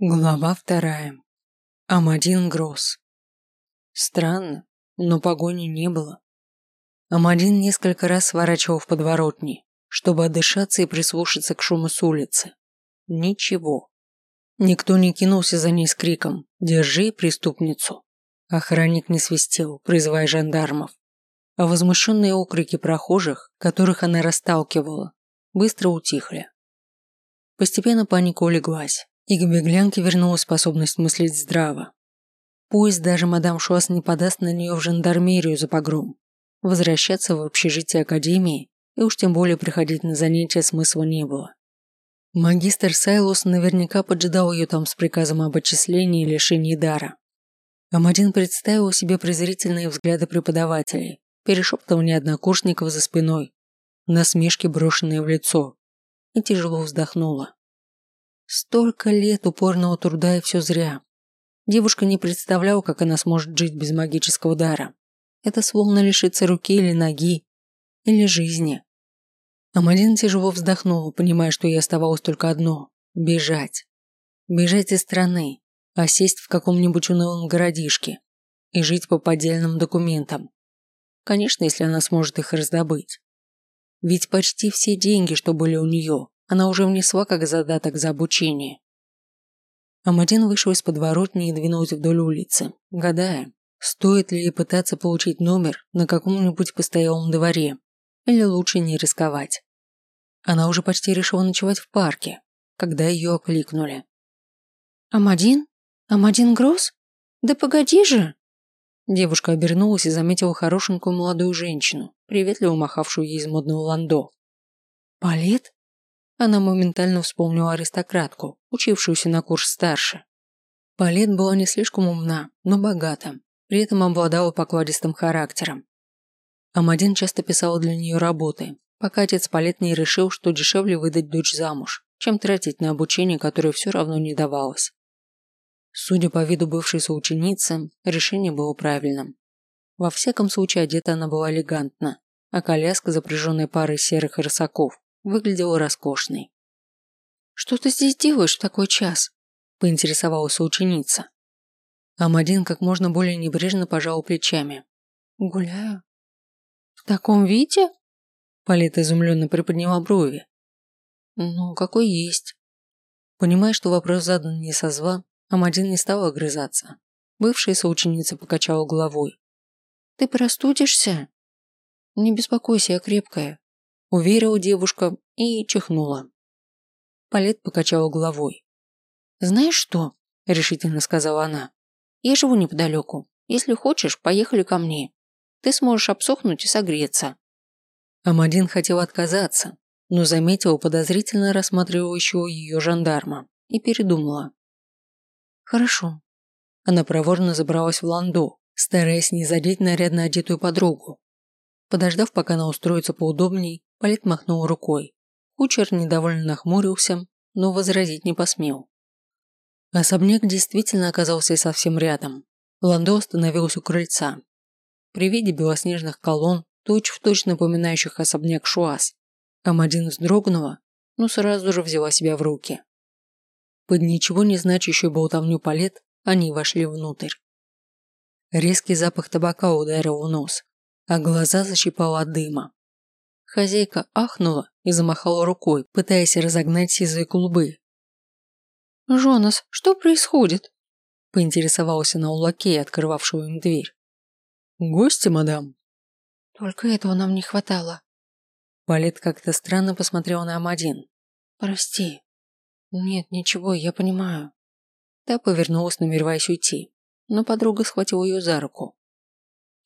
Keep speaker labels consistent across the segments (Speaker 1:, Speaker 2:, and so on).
Speaker 1: Глава вторая. Амадин Гросс. Странно, но погони не было. Амадин несколько раз сворачивал в подворотни, чтобы отдышаться и прислушаться к шуму с улицы. Ничего. Никто не кинулся за ней с криком «Держи преступницу!». Охранник не свистел, призывая жандармов. А возмущенные окрики прохожих, которых она расталкивала, быстро утихли. Постепенно паника улеглась, и к беглянке вернулась способность мыслить здраво. Пусть даже мадам Шуас не подаст на нее в жандармерию за погром. Возвращаться в общежитие академии и уж тем более приходить на занятия смысла не было. Магистр Сайлус наверняка поджидал ее там с приказом об отчислении и лишении дара. Амадин представил себе презрительные взгляды преподавателей, перешептывание однокурсников за спиной, насмешки, брошенные в лицо, и тяжело вздохнула. Столько лет упорного труда и все зря. Девушка не представляла, как она сможет жить без магического дара. Это словно лишиться руки или ноги, или жизни. Амалина тяжело вздохнула, понимая, что ей оставалось только одно – бежать. Бежать из страны, а сесть в каком-нибудь унылом городишке и жить по поддельным документам. Конечно, если она сможет их раздобыть. Ведь почти все деньги, что были у нее, она уже внесла как задаток за обучение. Амадин вышел из подворотни и двинулся вдоль улицы, гадая, стоит ли ей пытаться получить номер на каком-нибудь постоялом дворе, или лучше не рисковать. Она уже почти решила ночевать в парке, когда ее окликнули.
Speaker 2: «Амадин? Амадин Гросс? Да погоди же!»
Speaker 1: Девушка обернулась и заметила хорошенькую молодую женщину, приветливо махавшую ей из модного ландо.
Speaker 2: «Палет?»
Speaker 1: Она моментально вспомнила аристократку, учившуюся на курс старше. Палет была не слишком умна, но богата, при этом обладала покладистым характером. Амадин часто писала для нее работы, пока отец Палет не решил, что дешевле выдать дочь замуж, чем тратить на обучение, которое все равно не давалось. Судя по виду бывшей соученицы, решение было правильным. Во всяком случае, одета она была элегантно, а коляска, запряженная парой серых рысаков, выглядела роскошной.
Speaker 2: «Что ты здесь делаешь в такой час?» – поинтересовалась ученица.
Speaker 1: Амадин как можно более небрежно пожал плечами.
Speaker 2: «Гуляю». «В таком виде?»
Speaker 1: Полета изумленно приподняла брови.
Speaker 2: «Ну, какой есть».
Speaker 1: Понимая, что вопрос задан не со зла, Амадин не стал огрызаться. Бывшая соученица покачала головой.
Speaker 2: «Ты простудишься?»
Speaker 1: «Не беспокойся, я крепкая уверила девушка и чихнула. Палет покачала головой.
Speaker 2: «Знаешь что?»
Speaker 1: – решительно сказала она.
Speaker 2: «Я живу неподалеку. Если хочешь, поехали ко мне. Ты сможешь обсохнуть и согреться».
Speaker 1: Амадин хотел отказаться, но заметила подозрительно рассматривающего ее жандарма и передумала.
Speaker 2: «Хорошо».
Speaker 1: Она проворно забралась в ландо, стараясь не задеть нарядно одетую подругу. Подождав, пока она устроится поудобней, Полит махнул рукой. Кучер недовольно нахмурился, но возразить не посмел. Особняк действительно оказался совсем рядом. Ландо остановился у крыльца. При виде белоснежных колонн, точь-в-точь напоминающих особняк Шуас, Амадин вздрогнула, но сразу же взяла себя в руки. Под ничего не значащую болтовню палет они вошли внутрь. Резкий запах табака ударил в нос, а глаза защипало от дыма. Хозяйка ахнула и замахала рукой, пытаясь разогнать сизые клубы.
Speaker 2: «Жонас, что происходит?»
Speaker 1: – поинтересовалась она у лакея, открывавшего им дверь. «Гости, мадам».
Speaker 2: «Только этого нам не хватало».
Speaker 1: Палет как-то странно посмотрел на Амадин.
Speaker 2: «Прости». «Нет, ничего, я понимаю».
Speaker 1: Та повернулась, намереваясь уйти, но подруга схватила ее за руку.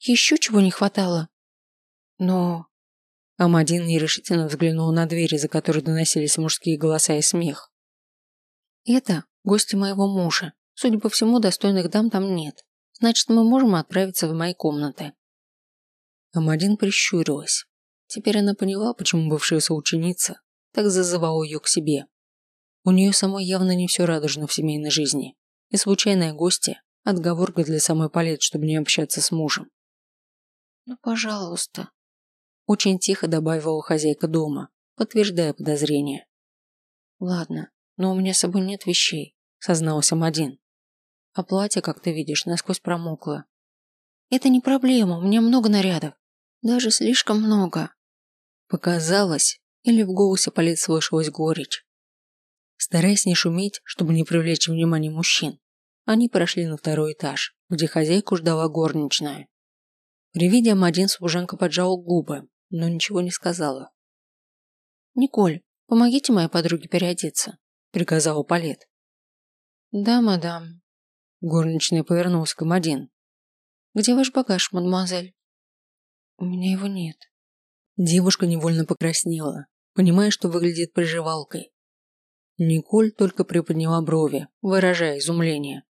Speaker 2: «Еще чего не хватало?»
Speaker 1: «Но Амадин нерешительно взглянул на двери, за которой доносились мужские голоса и смех.
Speaker 2: «Это гости моего мужа. Судя по всему, достойных дам там нет. Значит, мы можем отправиться в мои комнаты».
Speaker 1: Амадин прищурилась. Теперь она поняла, почему бывшая соученица так зазывала ее к себе. У нее самой явно не все радужно в семейной жизни. И случайные гости – отговорка для самой Палет, чтобы не общаться с мужем.
Speaker 2: «Ну, пожалуйста»,
Speaker 1: очень тихо добавила хозяйка дома, подтверждая подозрение.
Speaker 2: Ладно, но у меня с собой нет вещей. созналась Амадин. А платье, как ты видишь, насквозь промокло. Это не проблема, у меня много нарядов. Даже слишком много. Показалось, или в голосе Полит слышалась горечь. Стараясь не шуметь, чтобы не привлечь внимание мужчин, они прошли на второй этаж, где хозяйку ждала горничная. При виде Амадин служанка поджала губы, но ничего не сказала. «Николь, помогите моей подруге переодеться», – приказала Палет. «Да, мадам». Горничная повернулась к Амадин. «Где ваш багаж, мадемуазель?» «У меня его нет». Девушка невольно покраснела, понимая, что выглядит приживалкой. Николь только приподняла брови, выражая изумление.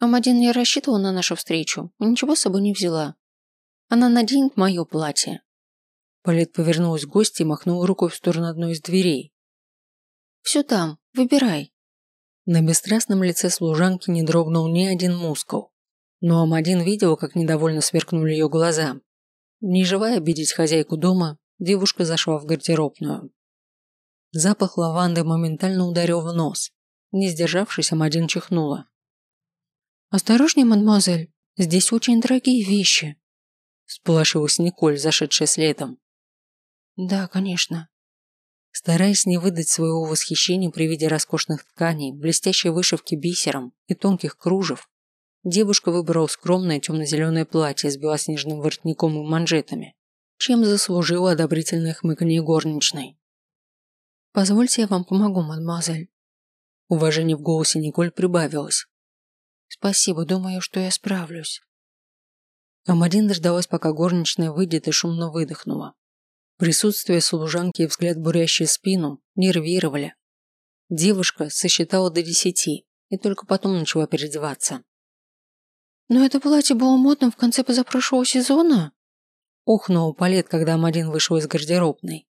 Speaker 2: Амадин не рассчитывала на нашу встречу, ничего с собой не взяла. Она наденет мое платье. Палет повернулась к гости и махнула рукой в сторону одной из дверей. «Все там, выбирай». На бесстрастном лице служанки не дрогнул ни один мускул. Но Амадин видел, как недовольно сверкнули ее глаза. Не желая обидеть хозяйку дома, девушка зашла в гардеробную. Запах лаванды моментально ударил в нос. Не сдержавшись, Амадин чихнула. «Осторожней, мадемуазель, здесь очень дорогие вещи», Сполошилась Николь, зашедшая следом. Да, конечно. Стараясь не выдать своего восхищения при виде роскошных тканей, блестящей вышивки бисером и тонких кружев, девушка выбрала скромное темно-зеленое платье с белоснежным воротником и манжетами, чем заслужила одобрительное хмыканье горничной. «Позвольте я вам помогу, мадемуазель». Уважение в голосе Николь прибавилось. «Спасибо, думаю, что я справлюсь». Амадин дождалась, пока горничная выйдет и шумно выдохнула. Присутствие служанки и взгляд, бурящий спину, нервировали. Девушка сосчитала до десяти и только потом начала переодеваться. «Но это платье было модным в конце позапрошлого сезона?» Ухнул Палет, когда Амадин вышел из гардеробной.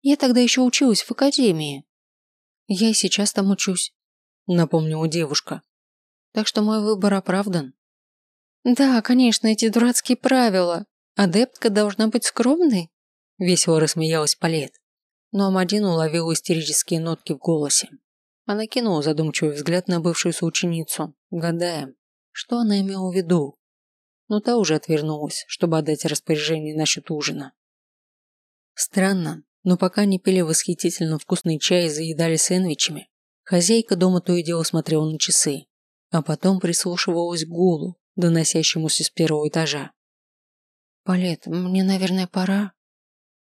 Speaker 2: «Я тогда еще училась в академии». «Я и сейчас там учусь», — напомнила девушка. «Так что мой выбор оправдан». «Да, конечно, эти дурацкие правила. Адептка должна быть скромной?» Весело рассмеялась Палет. Но Амадин уловил истерические нотки в голосе. Она кинула задумчивый взгляд на бывшую соученицу, гадая, что она имела в виду. Но та уже отвернулась, чтобы отдать распоряжение насчет ужина. Странно, но пока они пили восхитительно вкусный чай и заедали сэндвичами, хозяйка дома то и дело смотрела на часы, а потом прислушивалась к гулу, доносящемуся с первого этажа. «Палет, мне, наверное, пора?»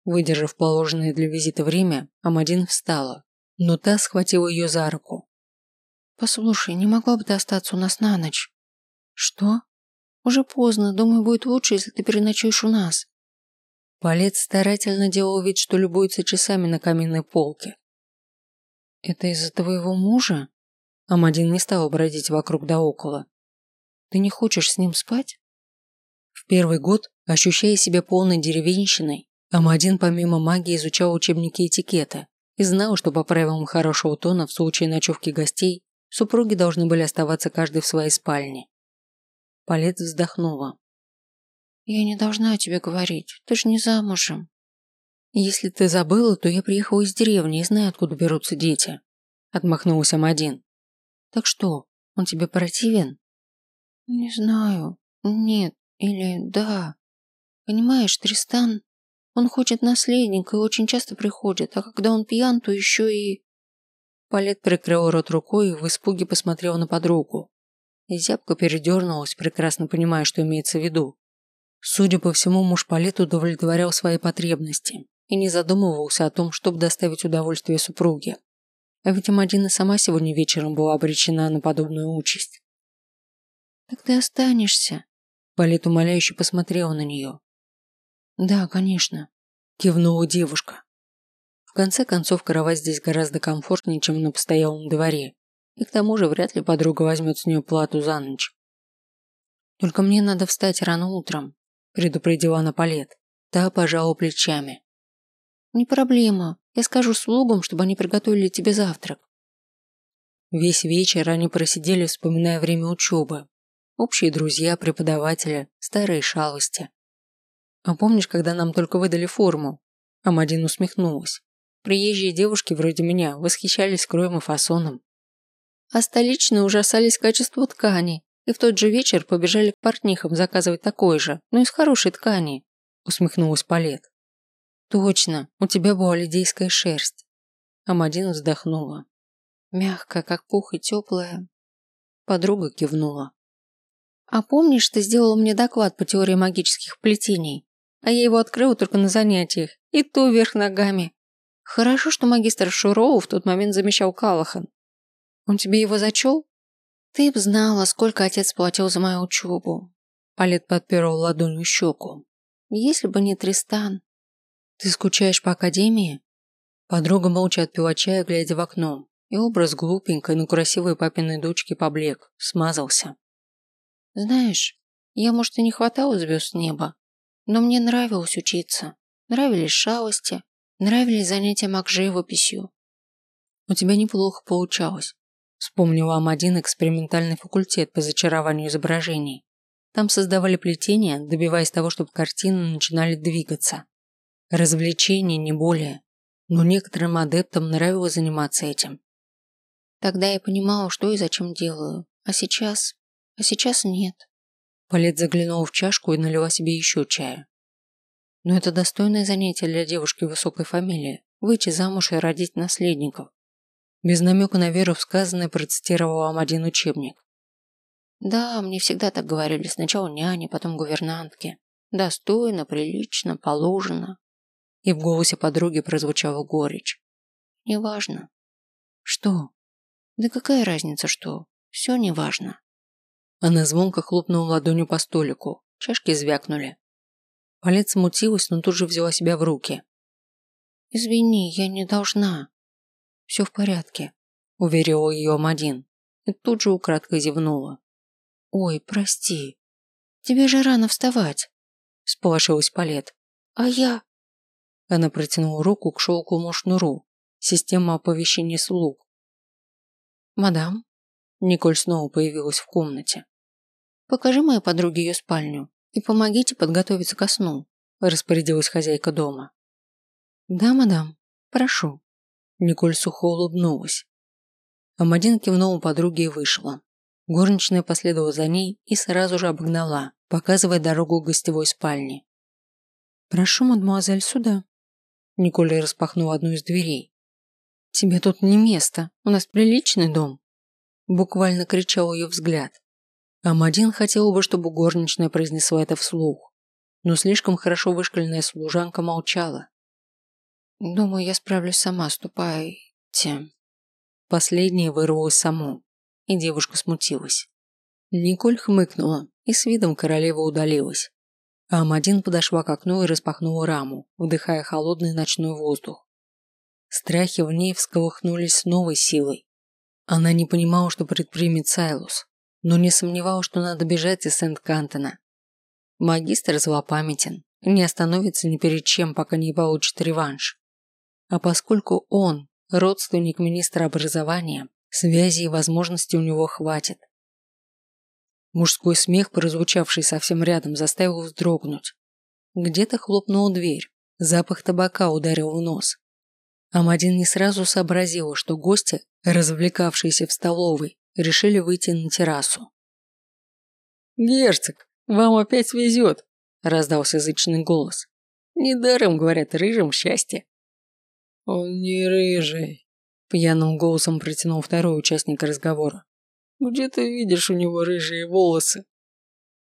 Speaker 2: Выдержав положенное для визита время, Амадин встала, но та схватила ее за руку. «Послушай, не могла бы ты остаться у нас на ночь?» «Что?» «Уже поздно, думаю, будет лучше, если ты переночуешь у нас». Палет старательно делал вид, что любуется часами на каминной полке. «Это из-за твоего мужа?» Амадин не стал бродить вокруг да около. Ты не хочешь с ним спать? В первый год, ощущая себя полной деревенщиной, Амадин помимо магии изучал учебники этикета и знал, что по правилам хорошего тона в случае ночевки гостей супруги должны были оставаться каждый в своей спальне. Палет вздохнула. «Я не должна тебе говорить, ты же не замужем». «Если ты забыла, то я приехала из деревни и знаю, откуда берутся дети», – отмахнулся Амадин. «Так что, он тебе противен?» «Не знаю. Нет. Или да. Понимаешь, Тристан, он хочет наследника и очень часто приходит, а когда он пьян, то еще и...» Палет прикрыл рот рукой и в испуге посмотрел на подругу. И зябко передернулась, прекрасно понимая, что имеется в виду. Судя по всему, муж Палет удовлетворял свои потребности и не задумывался о том, чтобы доставить удовольствие супруге. А ведь Мадина сама сегодня вечером была обречена на подобную участь. «Так ты останешься?» Полет умоляюще посмотрела на нее. «Да, конечно», – кивнула девушка. В конце концов, кровать здесь гораздо комфортнее, чем на постоялом дворе, и к тому же вряд ли подруга возьмет с нее плату за ночь. «Только мне надо встать рано утром», – предупредила она Палет. Та пожала плечами. «Не проблема. Я скажу слугам, чтобы они приготовили тебе завтрак». Весь вечер они просидели, вспоминая время учебы, Общие друзья, преподаватели, старые шалости. А помнишь, когда нам только выдали форму? Амадин усмехнулась. Приезжие девушки вроде меня восхищались кроем и фасоном. а столичные ужасались качеству ткани и в тот же вечер побежали к портнихам заказывать такой же, но из хорошей ткани», – усмехнулась Палет. «Точно, у тебя была лидейская шерсть». Амадин вздохнула. Мягкая, как пух и теплая. Подруга кивнула. «А помнишь, ты сделала мне доклад по теории магических плетений? А я его открыла только на занятиях, и то вверх ногами. Хорошо, что магистр Шуроу в тот момент замещал Калахан. Он тебе его зачел? Ты б знала, сколько отец платил за мою учебу. Палет подперл ладонью щеку. Если бы не Тристан. Ты скучаешь по академии? Подруга молча отпила чая, глядя в окно, и образ глупенькой, но красивой папиной дочки поблек, смазался. Знаешь, я, может, и не хватало звезд неба, но мне нравилось учиться. Нравились шалости, нравились занятия маг-живописью. У тебя неплохо получалось. Вспомнила Ам-1 экспериментальный факультет по зачарованию изображений. Там создавали плетения, добиваясь того, чтобы картины начинали двигаться. Развлечение, не более. Но некоторым адептам нравилось заниматься этим. Тогда я понимала, что и зачем делаю. А сейчас... А сейчас нет. Палет заглянула в чашку и налила себе еще чая. Но это достойное занятие для девушки высокой фамилии – выйти замуж и родить наследников. Без намека на веру в сказанное процитировал вам один учебник. Да, мне всегда так говорили. Сначала няни, потом гувернантки. Достойно, прилично, положено. И в голосе подруги прозвучала горечь. Неважно. Что? Да какая разница, что? Все неважно. Она звонко хлопнула ладонью по столику. Чашки звякнули. Палец смутилась, но тут же взяла себя в руки. «Извини, я не должна». «Все в порядке», – уверила ее Амадин. И тут же украдкой зевнула. «Ой, прости. Тебе же рано вставать», – сполошилась Палет. «А я...» Она протянула руку к шелковому шнуру. Система оповещения слуг. «Мадам?» Николь снова появилась в комнате. «Покажи моей подруге ее спальню и помогите подготовиться ко сну», распорядилась хозяйка дома. «Да, мадам, прошу». Николь сухо улыбнулась. Амадин кивнул подруге и вышла. Горничная последовала за ней и сразу же обогнала, показывая дорогу к гостевой спальне. «Прошу, мадемуазель, сюда». Николь распахнула одну из дверей. «Тебе тут не место, у нас приличный дом», буквально кричал ее взгляд. Амадин хотел бы, чтобы горничная произнесла это вслух, но слишком хорошо вышкаленная служанка молчала. «Думаю, я справлюсь сама, ступайте». Последнее вырвалось само, и девушка смутилась. Николь хмыкнула и с видом королевы удалилась. А Амадин подошла к окну и распахнула раму, вдыхая холодный ночной воздух. Страхи в ней всколыхнулись с новой силой. Она не понимала, что предпримет Сайлус, но не сомневалась, что надо бежать из Сент-Кантона. Магистр злопамятен не остановится ни перед чем, пока не получит реванш. А поскольку он – родственник министра образования, связи и возможностей у него хватит. Мужской смех, прозвучавший совсем рядом, заставил вздрогнуть. Где-то хлопнула дверь, запах табака ударил в нос. Амадин не сразу сообразил, что гости, развлекавшиеся в столовой, решили выйти на террасу.
Speaker 3: «Герцог, вам опять везет!» – раздался язычный голос. «Недаром, говорят, рыжим счастье». «Он не рыжий», – пьяным голосом протянул второй участник разговора. «Где ты видишь у него рыжие волосы?»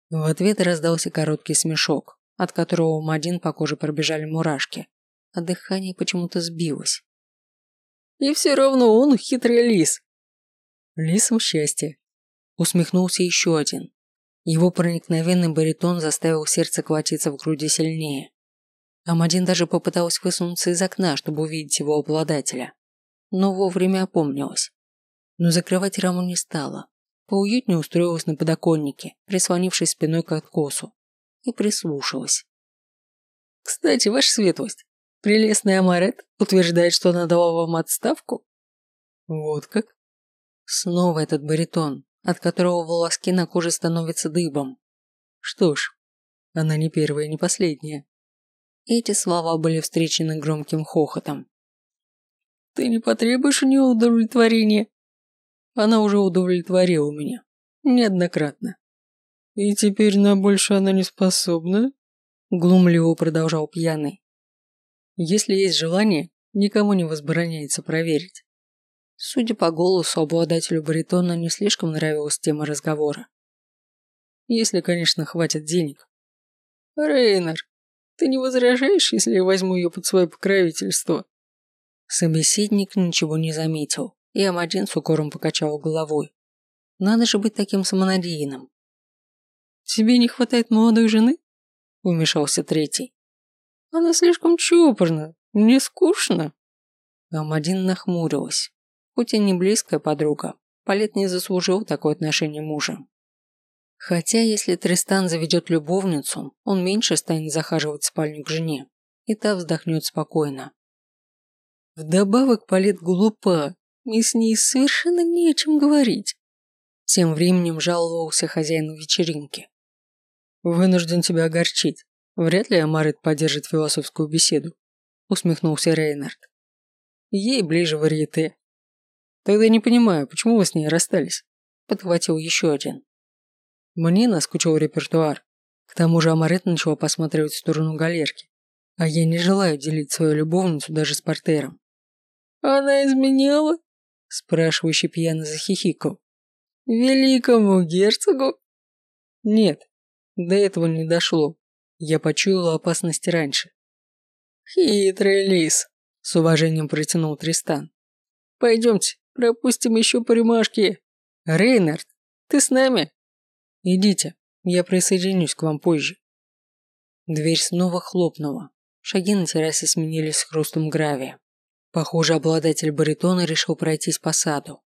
Speaker 1: В ответ раздался короткий смешок, от которого у Мадин по коже пробежали мурашки, а дыхание почему-то сбилось.
Speaker 3: «И все равно он хитрый лис.
Speaker 1: Лисом счастья. Усмехнулся еще один. Его проникновенный баритон заставил сердце колотиться в груди сильнее. Амадин даже попыталась высунуться из окна, чтобы увидеть его обладателя. Но вовремя опомнилась. Но закрывать раму не стала. Поуютнее устроилась на подоконнике, прислонившись спиной к откосу. И прислушалась.
Speaker 3: «Кстати, ваша светлость, прелестный Амарет утверждает, что она дала вам отставку?»
Speaker 1: «Вот как?» Снова этот баритон, от которого волоски на коже становятся дыбом. Что ж, она не первая не последняя. Эти слова были встречены громким хохотом.
Speaker 3: «Ты не потребуешь у нее удовлетворения?» Она уже удовлетворила меня. Неоднократно. И теперь на больше она не способна? Глумливо продолжал пьяный. Если есть желание, никому не возбраняется проверить. Судя по голосу, обладателю баритона не слишком нравилась тема разговора. Если, конечно, хватит денег. Рейнер, ты не возражаешь, если я возьму ее под свое покровительство? Собеседник ничего не заметил, и Амадин с укором покачал головой. Надо же быть таким самонадеянным. «Тебе не хватает молодой жены?» – вмешался третий. «Она слишком чопорна, мне скучно». Амадин нахмурилась. Хоть и не близкая подруга, Палет не заслужил такое отношение мужа. Хотя, если Тристан заведет любовницу, он меньше станет захаживать в спальню к жене, и та вздохнет спокойно. Вдобавок Палет глупа, и с ней совершенно не о чем говорить. Тем временем жаловался хозяину вечеринки. «Вынужден тебя огорчить. Вряд ли Амарит поддержит философскую беседу», усмехнулся Рейнард. «Ей ближе варьете». «Тогда не понимаю, почему вы с ней расстались?» подхватил еще один. Мне наскучил репертуар. К тому же Амарет начала посматривать в сторону галерки. А я не желаю делить свою любовницу даже с портером. «Она изменяла?» Спрашивающий пьяно захихикал. «Великому герцогу?» «Нет, до этого не дошло. Я почуяла опасности раньше». «Хитрый лис», – с уважением протянул Тристан. «Пойдемте, пропустим еще по рюмашке. Рейнард, ты с нами?» «Идите, я присоединюсь к вам позже». Дверь снова хлопнула. Шаги на террасе сменились хрустом гравия. Похоже, обладатель баритона решил пройтись по саду.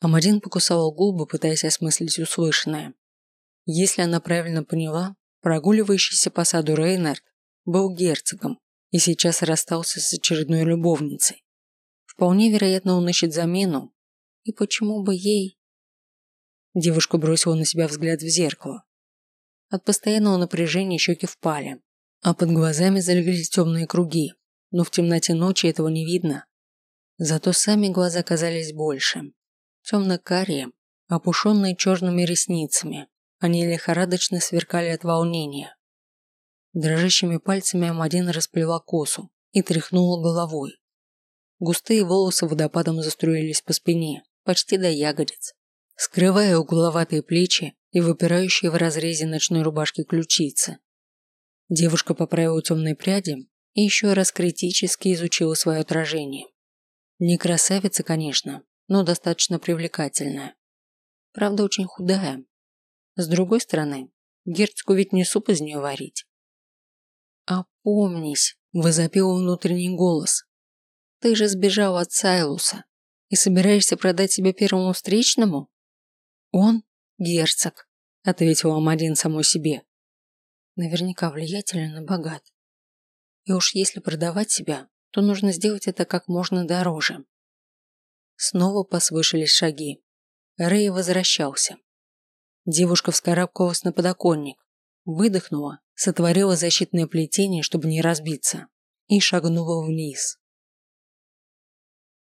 Speaker 3: Амадин покусала губы, пытаясь осмыслить услышанное. Если она правильно поняла, прогуливающийся по саду Рейнард был герцогом и сейчас расстался с очередной любовницей. Вполне вероятно, он ищет замену. И почему бы ей... Девушка бросила на себя взгляд в зеркало. От постоянного напряжения щеки впали, а под глазами залегли темные круги, но в темноте ночи этого не видно. Зато сами глаза казались больше. Темно-карие, опушенные черными ресницами, они лихорадочно сверкали от волнения. Дрожащими пальцами Амадин расплела косу и тряхнула головой. Густые волосы водопадом заструились по спине, почти до ягодиц скрывая угловатые плечи и выпирающие в разрезе ночной рубашки ключицы. Девушка поправила темные пряди и еще раз критически изучила свое отражение. Не красавица, конечно, но достаточно привлекательная. Правда, очень худая. С другой стороны, герцогу ведь не суп из нее варить. «Опомнись!» – возопил внутренний голос. «Ты же сбежал от Сайлуса и собираешься продать себя первому встречному?» «Он герцог», – ответила Амадин самой себе. «Наверняка влиятелен и богат. И уж если продавать себя, то нужно сделать это как можно дороже». Снова послышались шаги. Рэй возвращался. Девушка вскарабкалась на подоконник, выдохнула, сотворила защитное плетение, чтобы не разбиться, и шагнула вниз.